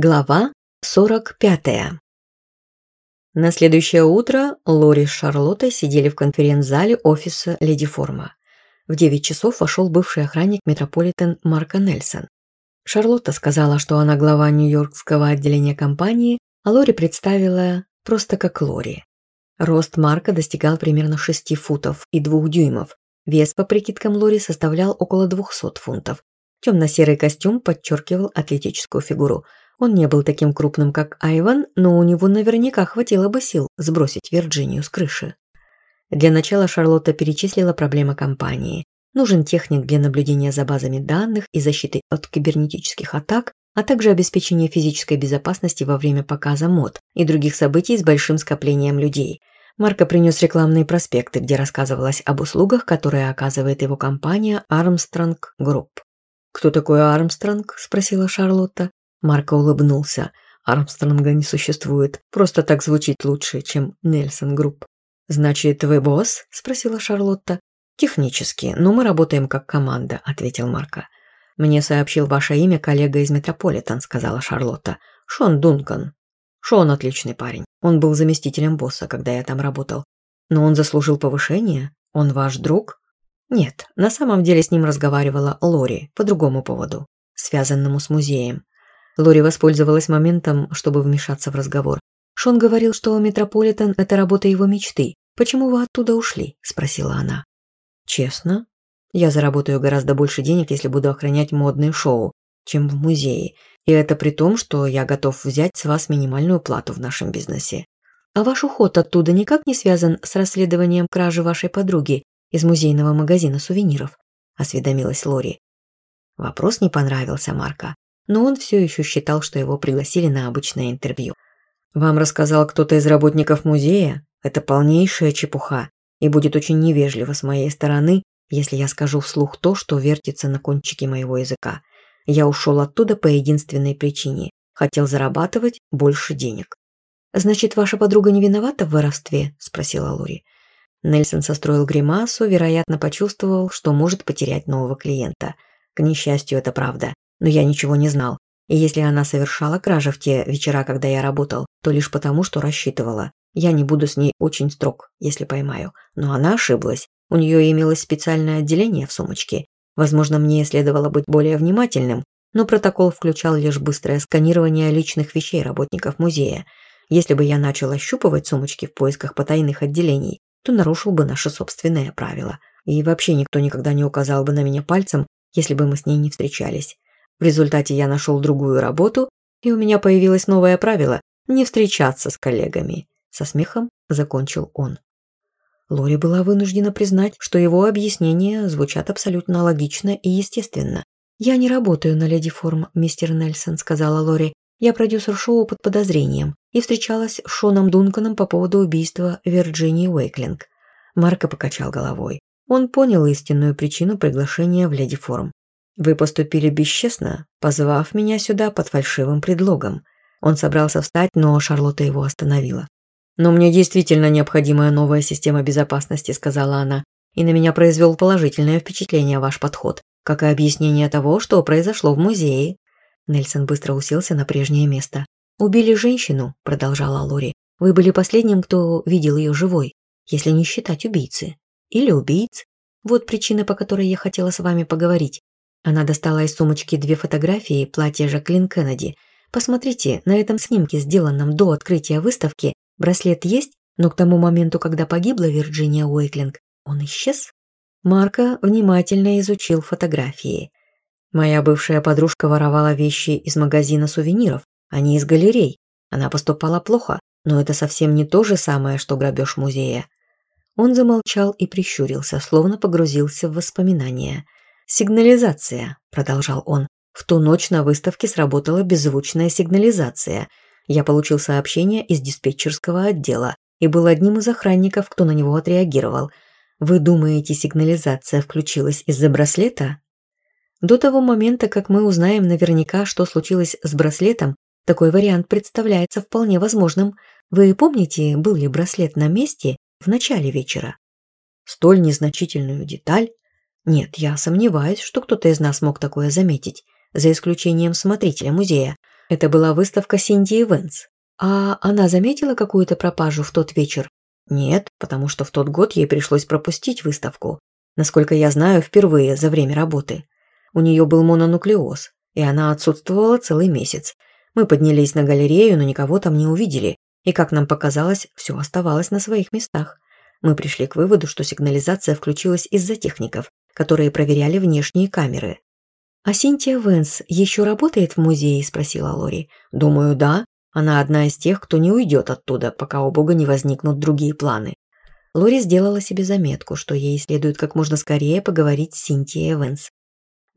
Глава 45. На следующее утро Лори с Шарлоттой сидели в конференц-зале офиса «Леди Форма». В 9 часов вошел бывший охранник Метрополитен Марка Нельсон. Шарлотта сказала, что она глава Нью-Йоркского отделения компании, а Лори представила просто как Лори. Рост Марка достигал примерно 6 футов и 2 дюймов. Вес, по прикидкам Лори, составлял около 200 фунтов. Темно-серый костюм подчеркивал атлетическую фигуру – он не был таким крупным, как Айван, но у него наверняка хватило бы сил сбросить Вирджинию с крыши. Для начала Шарлотта перечислила проблемы компании. Нужен техник для наблюдения за базами данных и защиты от кибернетических атак, а также обеспечение физической безопасности во время показа мод и других событий с большим скоплением людей. Марко принес рекламные проспекты, где рассказывалось об услугах, которые оказывает его компания Armstrong Group. «Кто такой Армстронг?» – спросила Шарлотта. Марко улыбнулся. Армстронга не существует. Просто так звучит лучше, чем Нельсон Групп. «Значит, вы босс?» – спросила Шарлотта. «Технически, но мы работаем как команда», – ответил Марко. «Мне сообщил ваше имя коллега из Метрополитен», – сказала Шарлотта. «Шон Дункан». «Шон отличный парень. Он был заместителем босса, когда я там работал. Но он заслужил повышение? Он ваш друг?» «Нет, на самом деле с ним разговаривала Лори по другому поводу, связанному с музеем. Лори воспользовалась моментом, чтобы вмешаться в разговор. Шон говорил, что метрополитен – это работа его мечты. «Почему вы оттуда ушли?» – спросила она. «Честно, я заработаю гораздо больше денег, если буду охранять модные шоу, чем в музее. И это при том, что я готов взять с вас минимальную плату в нашем бизнесе. А ваш уход оттуда никак не связан с расследованием кражи вашей подруги из музейного магазина сувениров?» – осведомилась Лори. Вопрос не понравился Марка но он все еще считал, что его пригласили на обычное интервью. «Вам рассказал кто-то из работников музея? Это полнейшая чепуха, и будет очень невежливо с моей стороны, если я скажу вслух то, что вертится на кончике моего языка. Я ушел оттуда по единственной причине – хотел зарабатывать больше денег». «Значит, ваша подруга не виновата в воровстве?» – спросила Лори. Нельсон состроил гримасу, вероятно, почувствовал, что может потерять нового клиента. К несчастью, это правда. но я ничего не знал. И если она совершала кражи в те вечера, когда я работал, то лишь потому, что рассчитывала. Я не буду с ней очень строг, если поймаю. Но она ошиблась. У нее имелось специальное отделение в сумочке. Возможно, мне следовало быть более внимательным, но протокол включал лишь быстрое сканирование личных вещей работников музея. Если бы я начал ощупывать сумочки в поисках потайных отделений, то нарушил бы наши собственные правила. И вообще никто никогда не указал бы на меня В результате я нашел другую работу, и у меня появилось новое правило – не встречаться с коллегами. Со смехом закончил он. Лори была вынуждена признать, что его объяснения звучат абсолютно логично и естественно. «Я не работаю на Леди Форм, мистер Нельсон», – сказала Лори. «Я продюсер шоу под подозрением и встречалась с Шоном Дунканом по поводу убийства Вирджинии Уэйклинг». Марко покачал головой. Он понял истинную причину приглашения в Леди Форм. Вы поступили бесчестно, позвав меня сюда под фальшивым предлогом. Он собрался встать, но Шарлотта его остановила. «Но мне действительно необходимая новая система безопасности», сказала она, «и на меня произвел положительное впечатление ваш подход, как и объяснение того, что произошло в музее». Нельсон быстро уселся на прежнее место. «Убили женщину», – продолжала Лори. «Вы были последним, кто видел ее живой, если не считать убийцы. Или убийц. Вот причина, по которой я хотела с вами поговорить. Она достала из сумочки две фотографии платья Жаклин Кеннеди. Посмотрите, на этом снимке, сделанном до открытия выставки, браслет есть, но к тому моменту, когда погибла Вирджиния Уэйклинг, он исчез. Марка внимательно изучил фотографии. Моя бывшая подружка воровала вещи из магазина сувениров, а не из галерей. Она поступала плохо, но это совсем не то же самое, что грабеж музея. Он замолчал и прищурился, словно погрузился в воспоминания – сигнализация», — продолжал он. «В ту ночь на выставке сработала беззвучная сигнализация. Я получил сообщение из диспетчерского отдела и был одним из охранников, кто на него отреагировал. Вы думаете, сигнализация включилась из-за браслета?» До того момента, как мы узнаем наверняка, что случилось с браслетом, такой вариант представляется вполне возможным. Вы помните, был ли браслет на месте в начале вечера? Столь незначительную деталь нет, я сомневаюсь, что кто-то из нас мог такое заметить, за исключением смотрителя музея. Это была выставка Синди Венс. А она заметила какую-то пропажу в тот вечер? Нет, потому что в тот год ей пришлось пропустить выставку. Насколько я знаю, впервые за время работы. У нее был мононуклеоз, и она отсутствовала целый месяц. Мы поднялись на галерею, но никого там не увидели. И, как нам показалось, все оставалось на своих местах. Мы пришли к выводу, что сигнализация включилась из-за техников, которые проверяли внешние камеры. «А Синтия Венс еще работает в музее?» – спросила Лори. «Думаю, да. Она одна из тех, кто не уйдет оттуда, пока у Бога не возникнут другие планы». Лори сделала себе заметку, что ей следует как можно скорее поговорить с Синтией Эванс.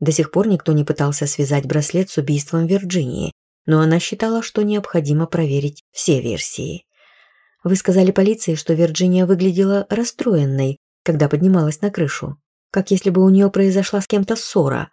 До сих пор никто не пытался связать браслет с убийством Вирджинии, но она считала, что необходимо проверить все версии. «Вы сказали полиции, что Вирджиния выглядела расстроенной, когда поднималась на крышу». Как если бы у нее произошла с кем-то ссора.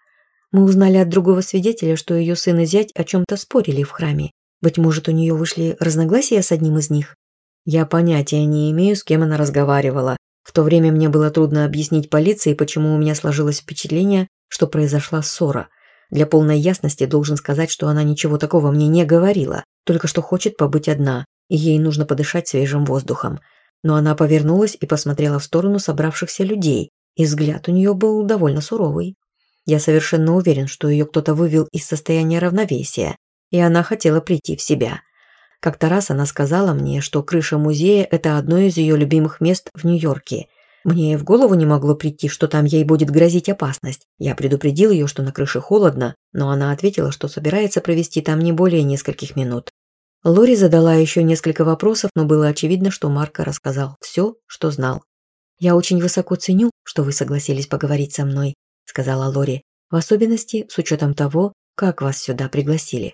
Мы узнали от другого свидетеля, что ее сын и зять о чем-то спорили в храме. Быть может, у нее вышли разногласия с одним из них? Я понятия не имею, с кем она разговаривала. В то время мне было трудно объяснить полиции, почему у меня сложилось впечатление, что произошла ссора. Для полной ясности должен сказать, что она ничего такого мне не говорила, только что хочет побыть одна, и ей нужно подышать свежим воздухом. Но она повернулась и посмотрела в сторону собравшихся людей, и взгляд у нее был довольно суровый. Я совершенно уверен, что ее кто-то вывел из состояния равновесия, и она хотела прийти в себя. Как-то раз она сказала мне, что крыша музея – это одно из ее любимых мест в Нью-Йорке. Мне в голову не могло прийти, что там ей будет грозить опасность. Я предупредил ее, что на крыше холодно, но она ответила, что собирается провести там не более нескольких минут. Лори задала Я очень высоко ценю, что вы согласились поговорить со мной», — сказала Лори, «в особенности с учетом того, как вас сюда пригласили».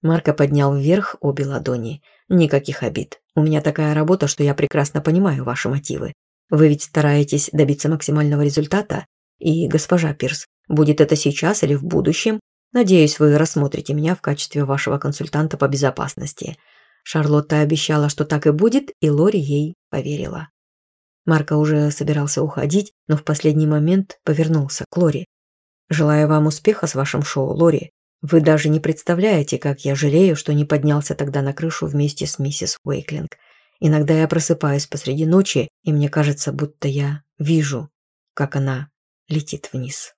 Марко поднял вверх обе ладони. «Никаких обид. У меня такая работа, что я прекрасно понимаю ваши мотивы. Вы ведь стараетесь добиться максимального результата? И, госпожа Пирс, будет это сейчас или в будущем? Надеюсь, вы рассмотрите меня в качестве вашего консультанта по безопасности». Шарлотта обещала, что так и будет, и Лори ей поверила. Марко уже собирался уходить, но в последний момент повернулся к Лори. «Желаю вам успеха с вашим шоу, Лори. Вы даже не представляете, как я жалею, что не поднялся тогда на крышу вместе с миссис Уэйклинг. Иногда я просыпаюсь посреди ночи, и мне кажется, будто я вижу, как она летит вниз».